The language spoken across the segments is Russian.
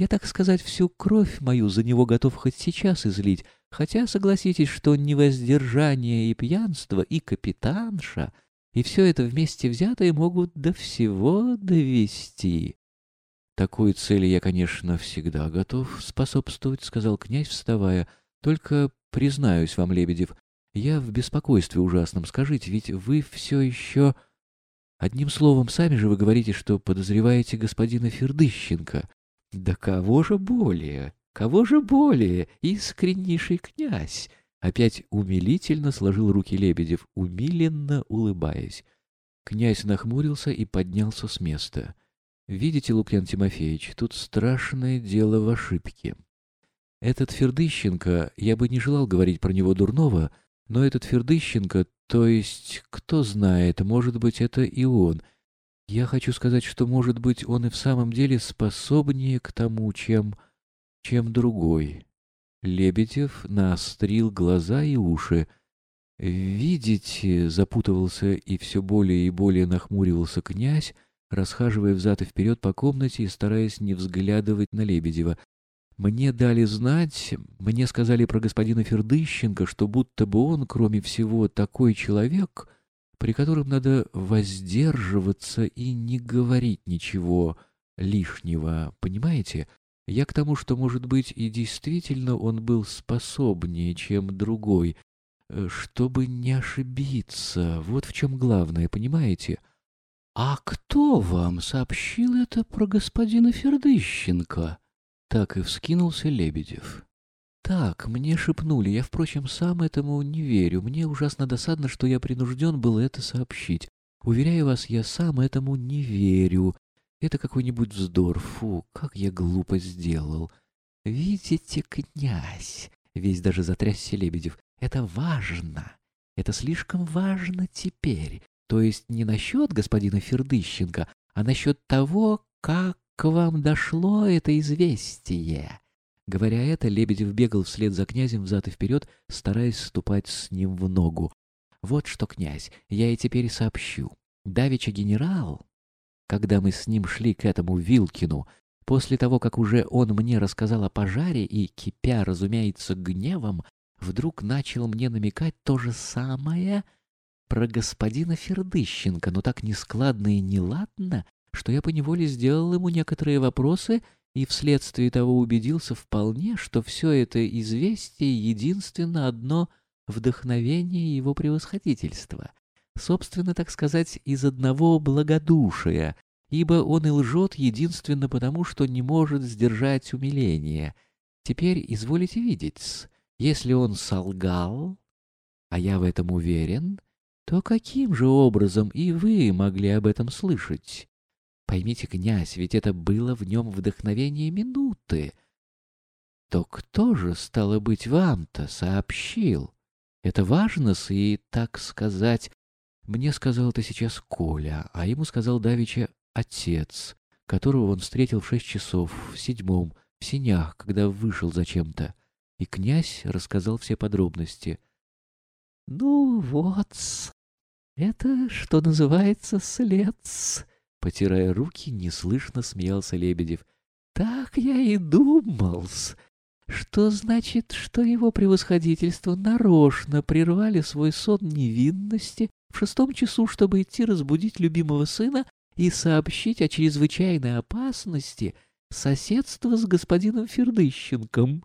Я, так сказать, всю кровь мою за него готов хоть сейчас излить, хотя согласитесь, что невоздержание и пьянство, и капитанша, и все это вместе взятое могут до всего довести. Такой цели я, конечно, всегда готов способствовать, — сказал князь, вставая. Только, признаюсь вам, Лебедев, я в беспокойстве ужасном. Скажите, ведь вы все еще... Одним словом, сами же вы говорите, что подозреваете господина Фердыщенко. Да кого же более? Кого же более? Искреннейший князь! Опять умилительно сложил руки Лебедев, умиленно улыбаясь. Князь нахмурился и поднялся с места. «Видите, Лукьян Тимофеевич, тут страшное дело в ошибке. Этот Фердыщенко, я бы не желал говорить про него дурного, но этот Фердыщенко, то есть, кто знает, может быть, это и он. Я хочу сказать, что, может быть, он и в самом деле способнее к тому, чем... чем другой. Лебедев наострил глаза и уши. «Видите», — запутывался и все более и более нахмуривался князь, расхаживая взад и вперед по комнате и стараясь не взглядывать на Лебедева. Мне дали знать, мне сказали про господина Фердыщенко, что будто бы он, кроме всего, такой человек, при котором надо воздерживаться и не говорить ничего лишнего, понимаете? Я к тому, что, может быть, и действительно он был способнее, чем другой, э, чтобы не ошибиться. Вот в чем главное, понимаете? — А кто вам сообщил это про господина Фердыщенко? Так и вскинулся Лебедев. «Так, мне шепнули. Я, впрочем, сам этому не верю. Мне ужасно досадно, что я принужден был это сообщить. Уверяю вас, я сам этому не верю. Это какой-нибудь вздор. Фу, как я глупо сделал. Видите, князь, весь даже затрясся Лебедев, это важно. Это слишком важно теперь. То есть не насчет господина Фердыщенко, а насчет того, как к вам дошло это известие?» Говоря это, Лебедев бегал вслед за князем взад и вперед, стараясь ступать с ним в ногу. «Вот что, князь, я и теперь сообщу. Давича генерал, когда мы с ним шли к этому Вилкину, после того, как уже он мне рассказал о пожаре и, кипя, разумеется, гневом, вдруг начал мне намекать то же самое про господина Фердыщенко, но так нескладно и неладно, что я поневоле сделал ему некоторые вопросы и вследствие того убедился вполне, что все это известие единственно одно вдохновение его превосходительства. Собственно, так сказать, из одного благодушия, ибо он и лжет единственно потому, что не может сдержать умиление. Теперь изволите видеть, если он солгал, а я в этом уверен, то каким же образом и вы могли об этом слышать? Поймите, князь, ведь это было в нем вдохновение минуты. То кто же, стало быть, вам-то сообщил? Это важно и, так сказать, мне сказал это сейчас Коля, а ему сказал Давича отец, которого он встретил в шесть часов, в седьмом, в синях, когда вышел зачем-то. И князь рассказал все подробности. — Ну вот, это, что называется, след Потирая руки, неслышно смеялся Лебедев. «Так я и думал -с. Что значит, что его превосходительство нарочно прервали свой сон невинности в шестом часу, чтобы идти разбудить любимого сына и сообщить о чрезвычайной опасности соседства с господином Фердыщенком?»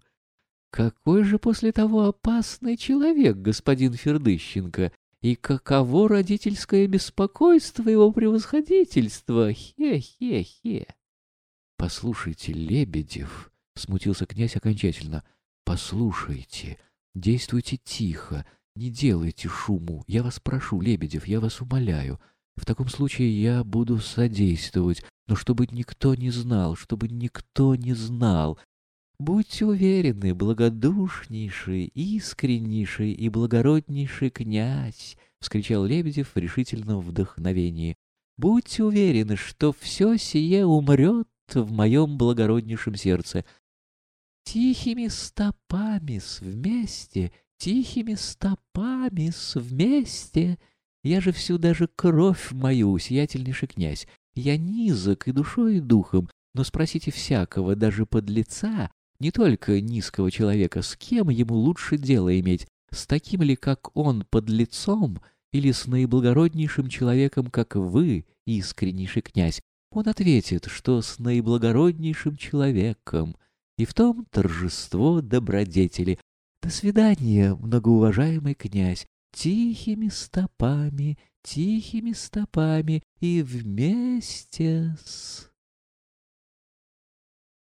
Какой же после того опасный человек господин Фердыщенко, и каково родительское беспокойство его превосходительства? Хе-хе-хе. — Послушайте, Лебедев, — смутился князь окончательно, — послушайте, действуйте тихо, не делайте шуму. Я вас прошу, Лебедев, я вас умоляю. В таком случае я буду содействовать, но чтобы никто не знал, чтобы никто не знал. Будьте уверены, благодушнейший, искреннейший и благороднейший князь, — вскричал Лебедев в решительном вдохновении. — Будьте уверены, что все сие умрет в моем благороднейшем сердце. Тихими стопами вместе, тихими стопами вместе. Я же всю даже кровь мою, сиятельнейший князь. Я низок и душой, и духом, Но спросите всякого, даже подлеца, не только низкого человека, с кем ему лучше дело иметь, с таким ли, как он, подлецом, или с наиблагороднейшим человеком, как вы, искреннейший князь, он ответит, что с наиблагороднейшим человеком, и в том торжество добродетели. До свидания, многоуважаемый князь, тихими стопами, тихими стопами и вместе с...